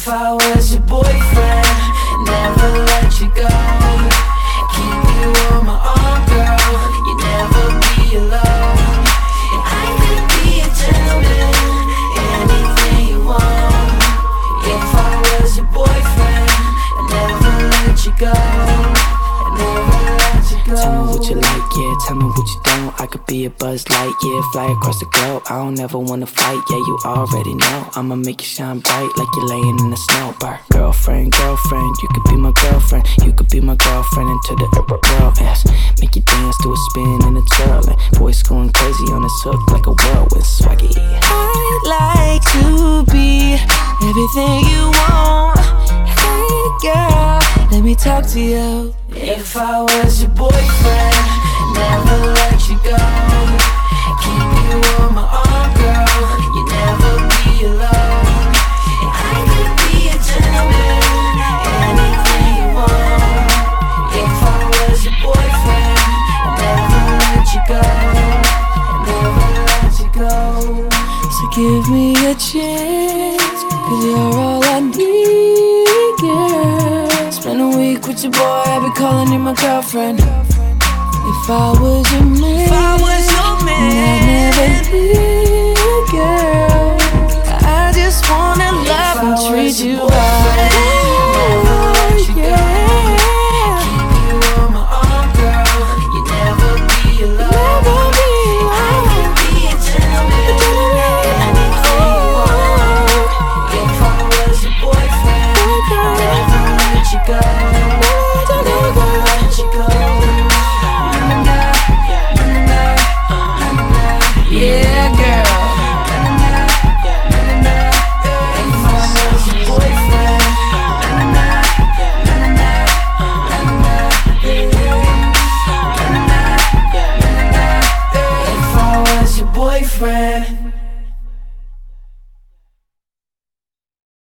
If I was your boyfriend, never yeah. Tell me what you don't. I could be a buzz light, yeah. Fly across the globe. I don't ever wanna fight, yeah. You already know. I'ma make you shine bright like you're laying in the snow. Bar. Girlfriend, girlfriend, you could be my girlfriend. You could be my girlfriend into the world, yes. Make you dance to a spin and a twirl. And boys going crazy on this hook like a whirlwind swaggy. I'd like to be everything you want. Hey girl, let me talk to you. If I was your boyfriend, never let you go. Keep you on my arm, girl. You never be alone. I could be a gentleman, anything you want. If I was your boyfriend, never let you go. Never let you go. So give me a chance, cause you're all I need, girl. Spend a week with your boy, I'll be calling you my girlfriend. I was boyfriend.